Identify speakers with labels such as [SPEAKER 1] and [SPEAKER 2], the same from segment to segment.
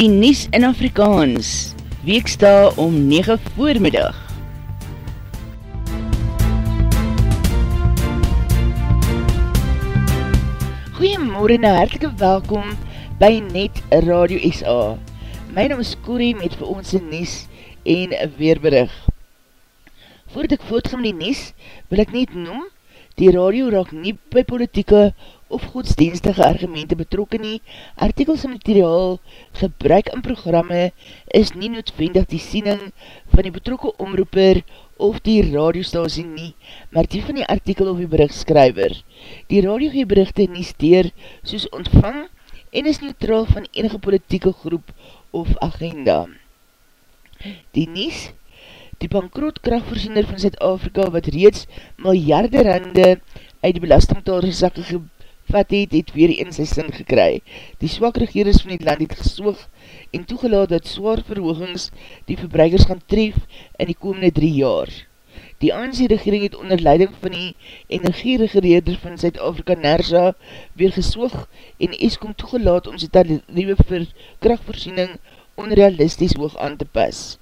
[SPEAKER 1] die Nies in Afrikaans, weeksta om 9 voormiddag. Goeiemorgen en hartelike welkom by Net Radio SA. My naam is Corrie met vir ons Nies en Weerberig. Voordat ek voortgaan die Nies, wil ek net noem, die radio raak nie by politieke of godsdienstige argumente betrokken nie, artikels en materiaal, gebruik in programme, is nie noodwendig die siening van die betrokke omroeper of die radiostasie nie, maar die van die artikel of die berichtskryver. Die radio gee berichte nie steer soos ontvang en is neutraal van enige politieke groep of agenda. Die Nies, die bankrootkrachtvoorziener van Zuid-Afrika wat reeds miljarde rande uit die belastingtaalrezakke gebruik, wat het, het weer in sy sin gekry. Die swak regerings van die land het gesoog en toegelaat dat zwaar verhoogings die verbruikers gaan tref in die komende drie jaar. Die ANC regering het onder leiding van die energieregereerder van Zuid-Afrika NERSA weer gesoog en Eskom toegelaat om sy tariewe vir krachtvoorziening onrealistisch hoog aan te pas.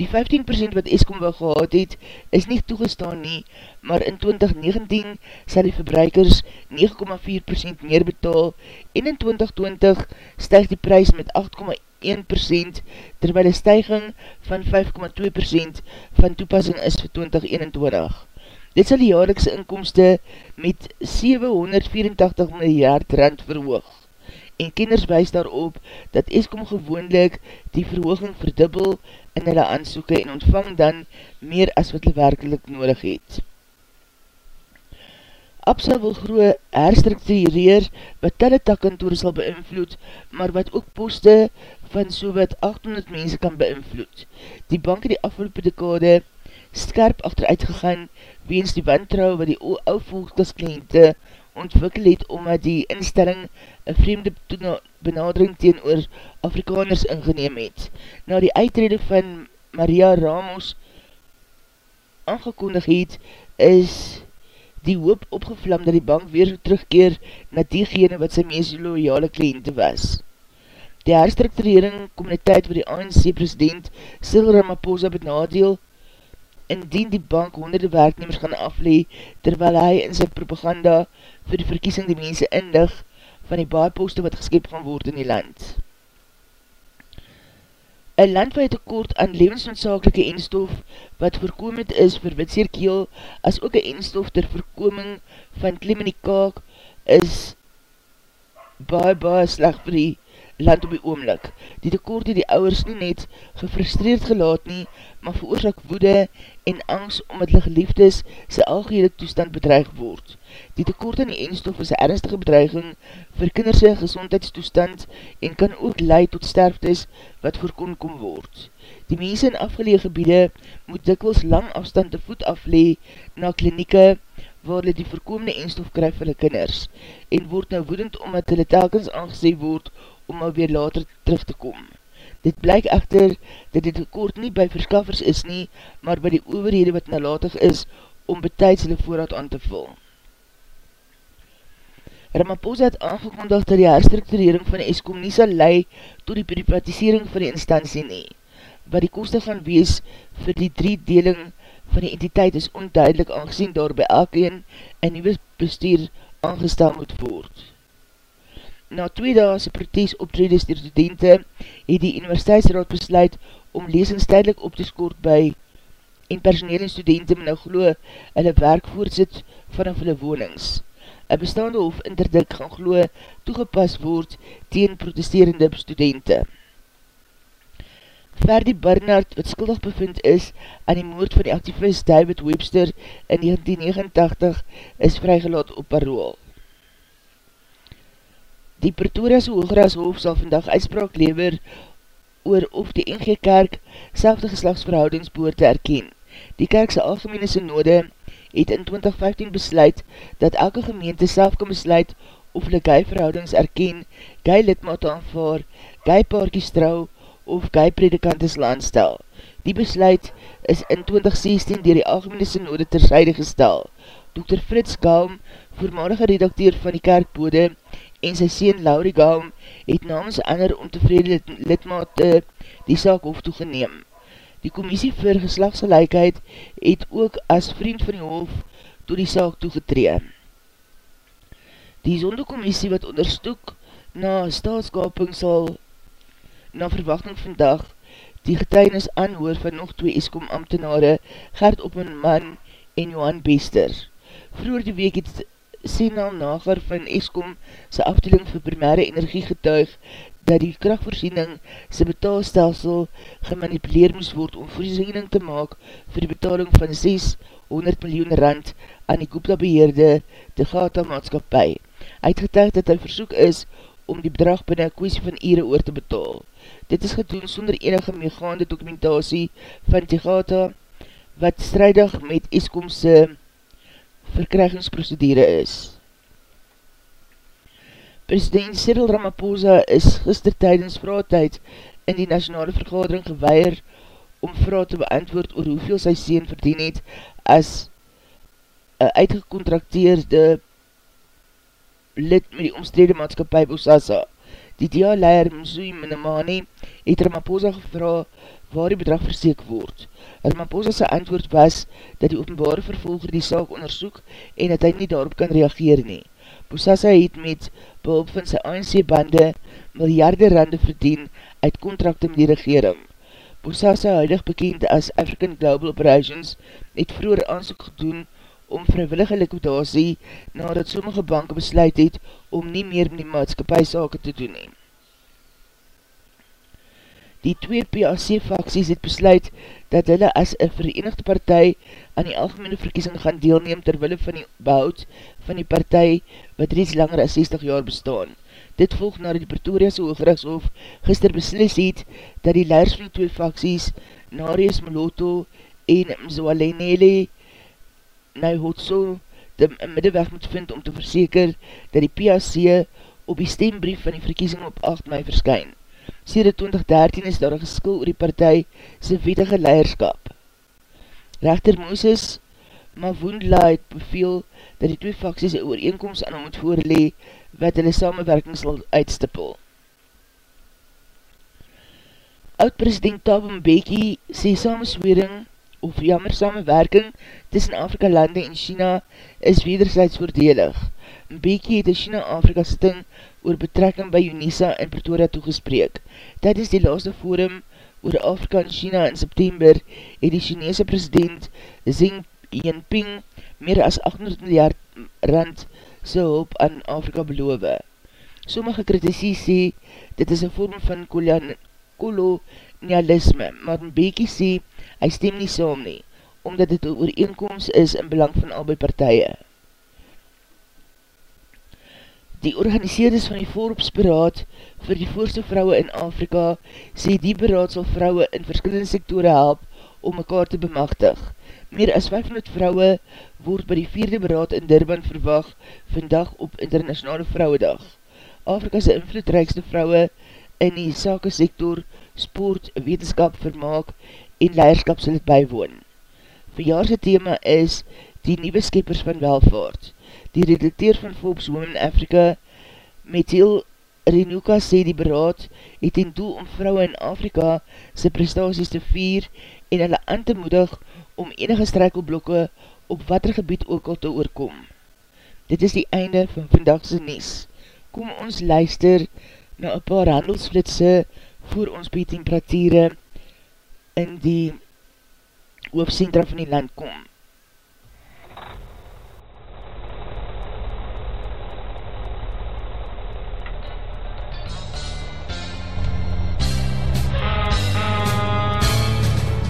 [SPEAKER 1] Die 15% wat Eskom wel gehad het, is nie toegestaan nie, maar in 2019 sal die verbruikers 9,4% meer betaal en in 2020 stijg die prijs met 8,1% terwyl die stijging van 5,2% van toepassing is vir 2021. Dit sal die jaarlikse inkomste met 784 miljard rand verhoog en kenners wees daarop dat Eskom gewoonlik die verhooging verdubbel in hulle aansoeke en ontvang dan meer as wat hulle werkelijk nodig het. APSA wil groe herstruktureer wat teletakkantoor sal beïnvloed, maar wat ook poste van so wat 800 mense kan beïnvloed. Die bank het die afgelopen dekade skerp achteruit gegaan weens die wantrouw wat die ou volgtas kliënte ontwikkel het omdat die instelling een vreemde benadering teen oor Afrikaners ingeneem het. Na die uitrede van Maria Ramos aangekondig het, is die hoop opgevlam dat die bank weer terugkeer na diegene wat sy meest loyale kliënte was. Die herstrukturering communiteit waar die ANC president Cyril Ramaphosa benadeel indien die bank honderde werknemers gaan aflee, terwyl hy in sy propaganda vir die verkiesing die mense indig van die baarposte wat geskep gaan word in die land. Een land waar jy tekort aan levensnoodzakelike enstof wat voorkomend is vir witseerkeel as ook een enstof ter voorkoming van klim in die kaak is baie baie slag vir die land op die oomlik. Die tekort het die ouwers nie net gefrustreerd gelaat nie, maar veroorzaak woede en angst omdat hulle geliefdes sy algehele toestand bedreig word. Die tekort aan die eenstof is een ernstige bedreiging vir kinderse gezondheidstoestand en kan ook leid tot sterftes wat voorkom kom word. Die mense in afgeleeg gebiede moet dikwels lang afstand te voet aflee na klinieke waar hulle die voorkomende eenstof krijg vir hulle kinders en word nou woedend omdat hulle telkens aangesê word om alweer later terug te kom. Dit blyk echter dat dit tekort nie by verskaffers is nie, maar by die overhede wat nalatig is om betijds hulle voorraad aan te vul. Ramaphosa het aangekondig dat die herstrukturering van die Eskom nie sal lei to die privatisering van die instantie nie, wat die koste gaan wees vir die drie deling van die entiteit is onduidelik aangezien daar by elkeen een nieuwe bestuur aangestel moet voort. Na twee daagse protes optredes die studenten het die universiteitsraad besluit om lesings tydelik op te skoort by en personeel en studenten met nou glo hulle werk voortzit vanaf hulle wonings. Een bestaande hof interdik gaan glo toegepas word teen protesterende studenten. Ferdy Barnard, wat skuldig bevind is aan die moord van die activist David Webster in 1989, is vrygelaat op parool. Die Pretoria's Hooggrashof sal vandag uitspraak lever oor of die NG Kerk selfde geslagsverhoudingsboor te erken. Die Kerkse Algemene Synode het in 2015 besluit dat elke gemeente self kan besluit of hulle gay verhoudings erken, gay lidmaat aanvaar, gay paarkies trouw of gay predikantes aanstel. Die besluit is in 2016 dier die Algemene Synode terzijde gestel. Dr. Frits Galm, voormalige redakteur van die Kerkbode en sy sien Laurie Galm het namens ander ontevrede lidmate die saak hof toegeneem. Die commissie vir geslagsgelijkheid het ook as vriend van die hof toe die saak toegetree. Die zondekommissie wat onderstoek na staatskaping sal na verwachting vandag die getuinis aanhoor van nog twee Eskom ambtenare Gert Oppenman en Johan Bester. Vroeger die week het Senal Nagar van Eskom sy afdeling vir primaire energie getuig dat die krachtvoorziening sy betaalstelsel gemanipuleer moes word om voorziening te maak vir die betaling van 600 miljoen rand aan die Koepla beheerde de Gata maatskapie. Hy het getuig dat hy versoek is om die bedrag binnen een kwestie van ere oor te betaal. Dit is gedoen sonder enige meegaande dokumentatie van die Gata wat strijdig met Eskomse verkrygingsprocedure is. President Cyril Ramaphosa is gister tydens vraagtijd in die nationale vergadering geweier om vraag te beantwoord oor hoeveel sy sien verdien het as een uitgecontrakteerde lid met die omstrede maatskapie Bosasa. Die DA-leier Mzui Minamani het Ramaphosa gevra waar die bedrag verseek word. Ramaphosa sy antwoord was dat die openbare vervolger die saak onderzoek en dat hy nie daarop kan reageer nie. Bosasa het met behulp van sy ANC-bande miljarde rande verdien uit contracte met die regering. Bosasa, huidig bekend as African Global Operations, het vroeger aansoek gedoen om vrywillige liquidatie nadat sommige banken besluit het om nie meer met die maatskapie sake te doen neem. Die twee PAC-faksies het besluit dat hulle as een verenigde partij aan die algemene verkiesing gaan deelneem terwille van die behoud van die partij wat reeds langer as 60 jaar bestaan. Dit volg na die Pretoria's Hoogrechtshof gister beslis het dat die leiders van die twee faksies, Narius Moloto en Mzoalenele Naihotso, die middenweg moet vind om te verseker dat die PAC op die stembrief van die verkiesing op 8 mei verskyn. Sede 2013 is daar geskil oor die partij sy wetige leierskap. Rechter Mooses Mavoendla het beveel dat die twee faksies een ooreenkomst aan hom moet voorlee wat hulle samenwerking sal uitstippel. Oud-president Thabo Mbeki sê samenswering of jammer samenwerking tussen Afrika lande en China is wederzijds voordelig. Mbeki het die China-Afrika sting oor betrekking by UNISA in Pretoria toegespreek. Tijdens die laaste forum oor Afrika en China in September het die Chinese president Xi Jinping meer as 800 miljard rand sy hulp aan Afrika beloof. Sommige kritisie sê dit is een vorm van kolonialisme, maar Mbeki sê hy stem nie saam nie, omdat dit een ooreenkomst is in belang van albei partije. Die organiseerders van die vooropsberaad vir die voorste vrouwe in Afrika sê die beraad sal vrouwe in verskillende sektore help om mekaar te bemachtig. Meer as 500 vrouwe word by die vierde beraad in Durban verwag vandag op Internationale Vrouwedag. Afrika's invloedrijkste vrouwe in die sake sektor, sport, wetenskap, vermaak en leiderskap sal het bijwoon. Verjaarse thema is die nieuwe skeppers van welvaart. Die redakteur van Forbes Women Africa, Methil Renuka, sê die beraad het in doel om vrouwe in Afrika sy prestaties te vier en hulle aan te moedig om enige strijkelblokke op wat er gebied ook al te oorkom. Dit is die einde van vandagse nies. Kom ons luister na een paar handelsflitse voor ons by temperatuur in die hoofdcentra van die land kom.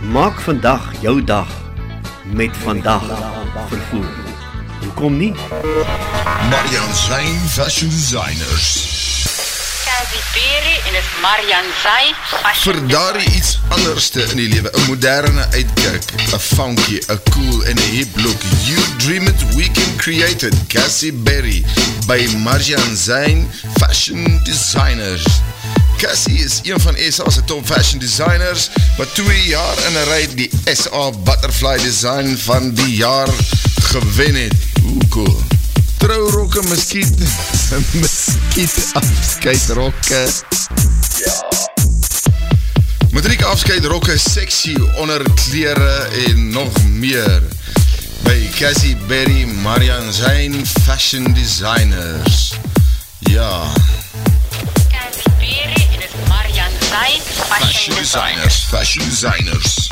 [SPEAKER 2] Maak vandag jou dag met vandag vervoer. Hoekom nie?
[SPEAKER 3] Marian Zijn Fashion Designers.
[SPEAKER 4] Cassie Perry en is Marian Zay.
[SPEAKER 3] Vir daardie iets anderste in die lewe, 'n moderne uitkyk, 'n funky, 'n cool en 'n hip look. You dream it, we can create it. Cassie Berry by Marian Zijn Fashion Designers. Cassie is een van SA's top fashion designers, wat 2 jaar in 'n ry die SA Butterfly Design van die jaar gewen het. Hoe cool. Trouwrokke, miskiet, miskiet afskuitrokke. Ja. Matriek afskuitrokke, sexy onderklere en nog meer. By Cassie Berry, Marian Zijn Fashion Designers. Ja.
[SPEAKER 4] Marian Zay.
[SPEAKER 3] Fashion designers, fashion designers.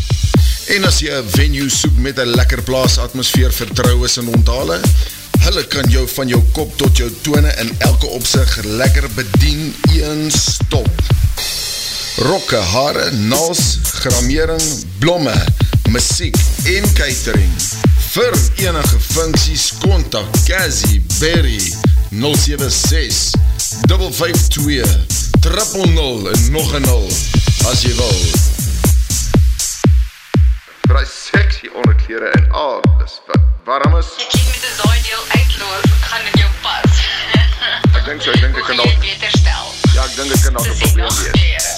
[SPEAKER 3] En as jy 'n venue soek met 'n lekker plaas atmosfeer vir troues en onthale, hulle kan jou van jou kop tot jou tone in elke opsig lekker bedien een stop. Rokke, hare, naals, gramering, blomme, musiek en catering. Vir enige funksies kontak Cassie Berry 076 552 000 en nog een 0 as jy wil. Die sexy onderklere en alles wat warm is.
[SPEAKER 4] Ek kies met 'n daai deel uitloop, gaan dit jou pas.
[SPEAKER 3] Ek dink so, ek dink ek kan
[SPEAKER 4] Hoe gaan jy
[SPEAKER 3] dalk
[SPEAKER 4] beter stel.
[SPEAKER 3] ja, ek dink dit kan dalk 'n
[SPEAKER 4] Dis
[SPEAKER 3] probleem
[SPEAKER 4] nog
[SPEAKER 3] wees.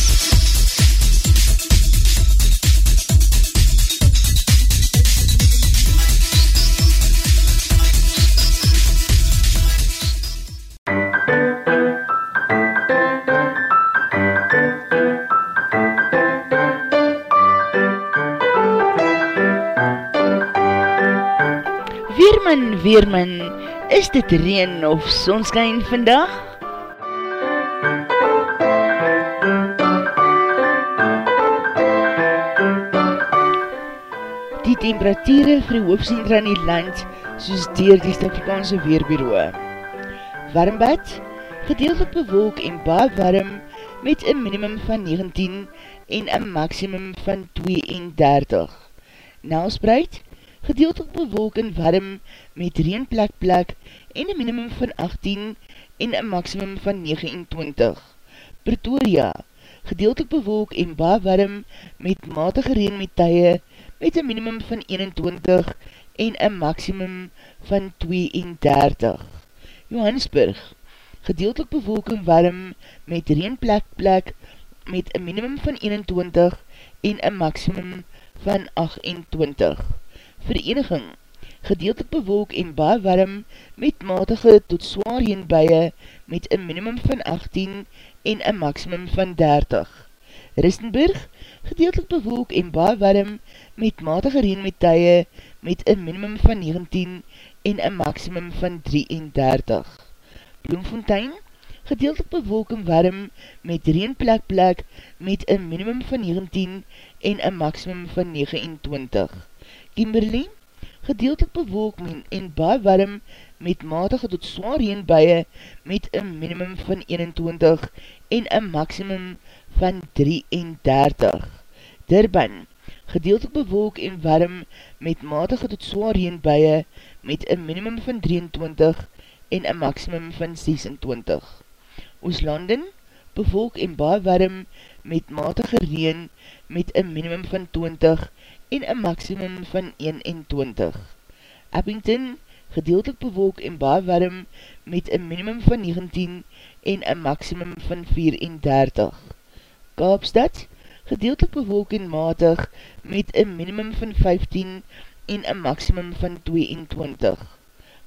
[SPEAKER 1] Weerman, is dit reen of sonskijn vandag? Die temperatuur vir die hoofdcentra in die land soos dier die Stafrikaanse Weerbureau. Warmbad, gedeeltelik bewolk en baie warm met een minimum van 19 en een maximum van 32. Nelspreid, gedeeltelik bewolk en warm met reenplek plek en een minimum van 18 en een maximum van 29. Pretoria, gedeeltelik bewolk en baie warm met matige reen met tye met een minimum van 21 en een maximum van 32. Johannesburg, gedeeltelik bewolk en warm met reenplek plek met een minimum van 21 en een maximum van 28. Vereniging, gedeeltelik bewolk en baie warm met matige tot zwaar heenbuie met een minimum van 18 en een maximum van 30. Ristenburg, gedeeltelik bewolk en baie warm met matige reen met tye met een minimum van 19 en een maximum van 33. Bloemfontein, gedeeltelik bewolk en warm met reenplek plek met een minimum van 19 en een maximum van 29. Kimberley, gedeeltelik bewolk en baie warm met matige tot zwaar heenbuie met een minimum van 21 en een maximum van 33. Durban, gedeeltelik bewolk en warm met matige tot zwaar heenbuie met een minimum van 23 en een maximum van 26. Ooslanden, bewolk en baie warm met matige reen met een minimum van 20 en een maximum van 21. Abington, gedeeltelik bewolk en baie warm met een minimum van 19 en een maximum van 34. Kaapstad, gedeeltelik bewolk en matig met een minimum van 15 en een maximum van 22.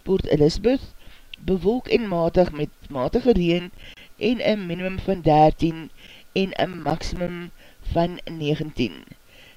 [SPEAKER 1] Port Elizabeth, bewolk en matig met matige reen en een minimum van 13 en een maximum van 19.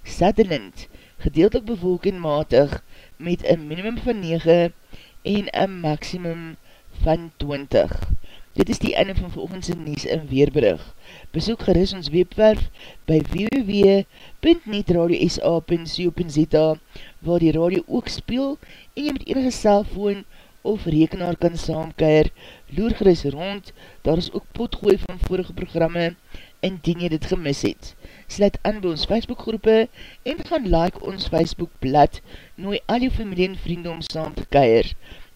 [SPEAKER 1] Sutherland, gedeeltelik bewolk en matig met een minimum van 9 en een maximum van 20. Dit is die einde van volgendse Nies en Weerbrug. Besoek geris ons webwerf by www.netradio.sa.co.za waar die radio ook speel en jy met enige cellfoon of rekenaar kan saamkeer. Loer geris rond, daar is ook potgooi van vorige programme indien jy dit gemis het sluit aan by ons Facebookgroepe en gaan like ons Facebookblad, nooi al jou familie en vrienden om saam te keir.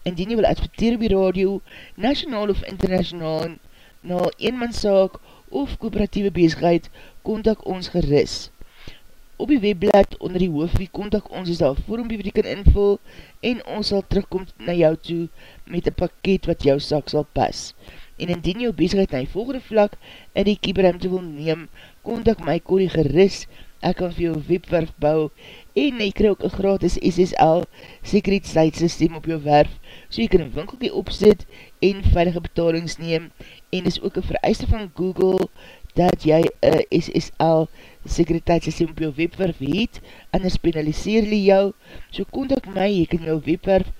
[SPEAKER 1] Indien jy wil adverteer die radio, nationaal of internationaal, na eenmanszaak of kooperatieve bezigheid, kontak ons geris. Op die webblad onder die hoofdwie kontak ons is daar voor om die kan invul en ons sal terugkom na jou toe met een pakket wat jou saak sal pas. En indien jou bezigheid na die volgende vlak in die kieberruimte wil neem, kontak my Corrie geris, ek kan vir jou webwerf bou, en jy kry ook een gratis SSL sekuriteitssysteem op jou werf, so jy kan een winkelkie opzet en veilige betalings neem, en is ook een vereiste van Google, dat jy een SSL sekuriteitssysteem op jou webwerf het, anders penaliseer jy jou, so kontak my, jy kan jou webwerf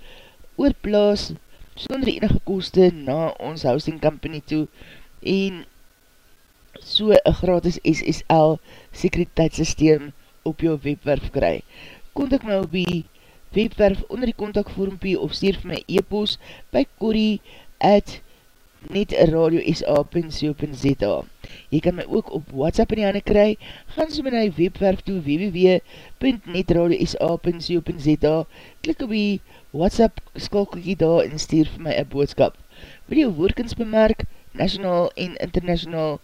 [SPEAKER 1] oorplaas, sonder enige koste na ons hosting company toe, en so een gratis SSL sekuriteitssysteem op jou webwerf kry. Contact my op die webwerf onder die contactvormpie of stuur vir my e-post by Corrie at netradio.sa.co.za Jy kan my ook op WhatsApp in die handen kry, gaan so my webwerf toe www.netradio.sa.co.za klik op die WhatsApp skalkelkie daar en stuur vir my een boodskap. Wil jy woordkens bemerk, nationaal en internationaal,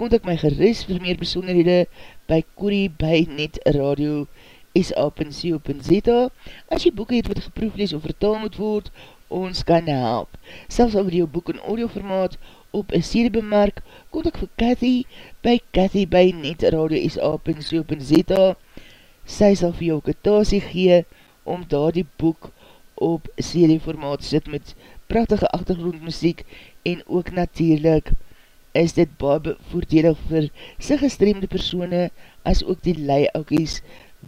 [SPEAKER 1] kontak my geris vir meer besonderhede by Corrie by Net Radio sa.co.za As jy boeken het wat geproeflees of vertaal moet word, ons kan help. Selfs al jou boek in audioformaat op een serie bemerk, kontak vir Cathy by Cathy by Net Radio sa.co.za Sy sal vir jou katasie gee om daar die boek op serie formaat sit met prachtige achtergrondmuziek en ook natuurlijk is dit baie voordelig vir sy gestreemde persoene as ook die leiaukies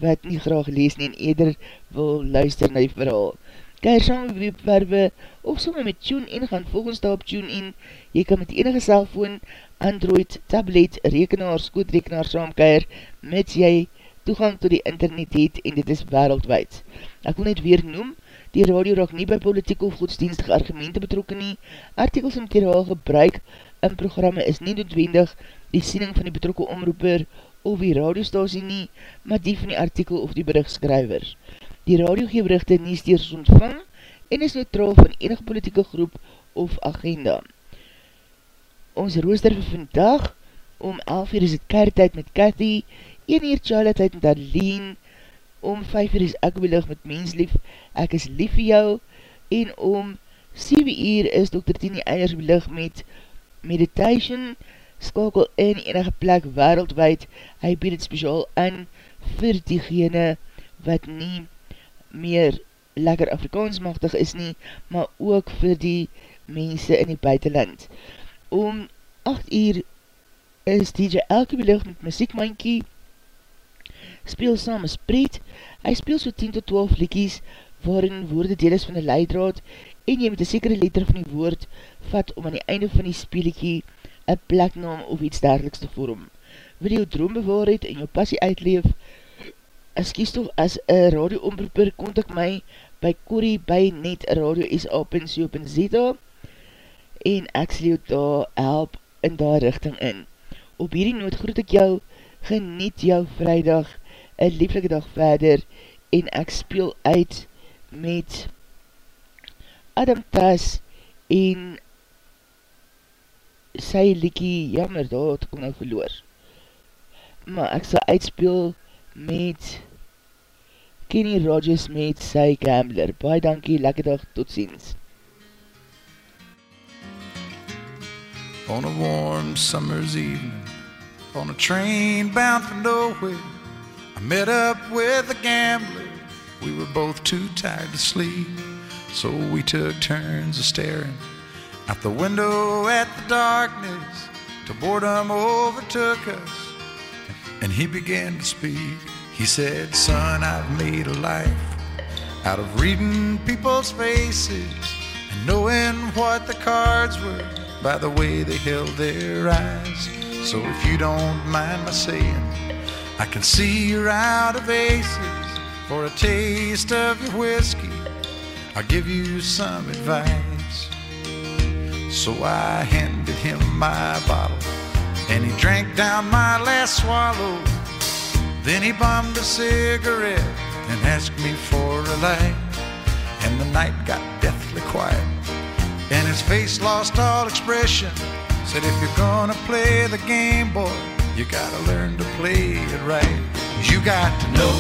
[SPEAKER 1] wat nie graag lees nie en eerder wil luister na die verhaal. Keir saam met webwerwe of somme met TuneIn gaan volgens daar op TuneIn. Jy kan met enige cellfoon, Android, tablet, rekenaar, skootrekenaar saamkeir met jy toegang to die internet het en dit is wereldwijd. Ek wil net weer noem, die radio raak nie by politiek of godsdienstige argumente betrokken nie. Artikels en materiaal gebruik in programme is nie noodwendig die siening van die betrokke omroeper of die radiostasie nie, maar die van die artikel of die berichtskryver. Die radio gee berichte nie steers ontvang en is neutraal van enige politieke groep of agenda. Ons rooster vir vandag, om 11 uur is het kertijd met Cathy, 1 uur Charlotte met Arlene, om 5 uur is ek belig met menslief, ek is lief vir jou, en om 7 uur is Dr. Tini Eilers belig met meditation, skakel in enige plek wereldwijd, hy bied het speciaal in vir diegene wat nie meer lekker Afrikaansmachtig is nie, maar ook vir die mense in die buitenland. Om 8 uur is DJ Elke belig met muziekmankie, speel saam as Pret, hy speel so 10 tot 12 liekies, waarin woorde deel is van die leidraad, en jy met een sekere letter van die woord vat om aan die einde van die speeliekie een pleknaam of iets dergeliks te vorm. Wil jou droom bewaar het en jou passie uitleef, kies toch as een radioomroeper, kontak my by Corrie by net radio.sa.co.za en ek sal jou daar help in daar richting in. Op hierdie noot groet ek jou, geniet jou vrijdag, een lieflike dag verder en ek speel uit met Adam Tas en sy liekie, jammer, daar het ek nou verloor. Maar ek sal uitspeel met Kenny Rogers met sy Gambler. Baie dankie, lekker dag.
[SPEAKER 5] On a warm summer's evening On a train bound for nowhere I met up with a gambler We were both too tired to sleep So we took turns of staring Out the window at the darkness Till boredom overtook us And he began to speak. He said, son, I've made a life Out of reading people's faces And knowing what the cards were By the way they held their eyes. So if you don't mind my saying I can see you're out of aces For a taste of your whiskey. I'll give you some advice. So I handed him my bottle And he drank down my last swallow. Then he bummed a cigarette And asked me for a light. And the night got deathly quiet. And his face lost all expression. Said if you're gonna play the game, boy You gotta learn to play it right. You got to know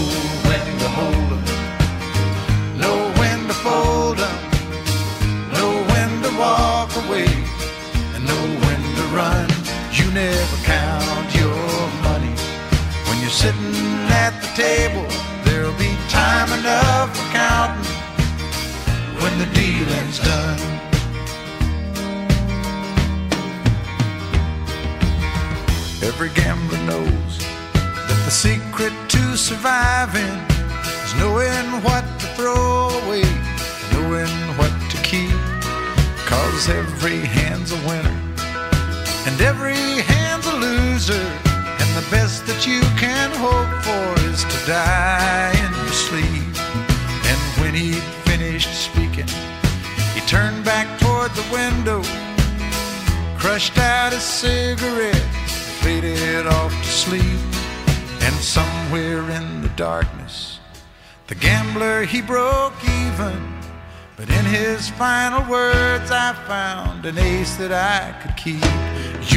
[SPEAKER 5] when to hold 'em never count your money When you're sitting at the table There'll be time enough for counting When the dealing's done Every gambler knows that the secret to surviving is knowing what to throw away, knowing what to keep. Cause every hand's a winner and every hand's a loser. And the best that you can hope for is to die in your sleep. And when he'd finished speaking, he turned back toward the window, crushed out his cigarette faded off to sleep and somewhere in the darkness the gambler he broke even but in his final words I found an ace that I could keep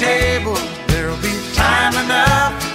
[SPEAKER 5] table. There'll be time enough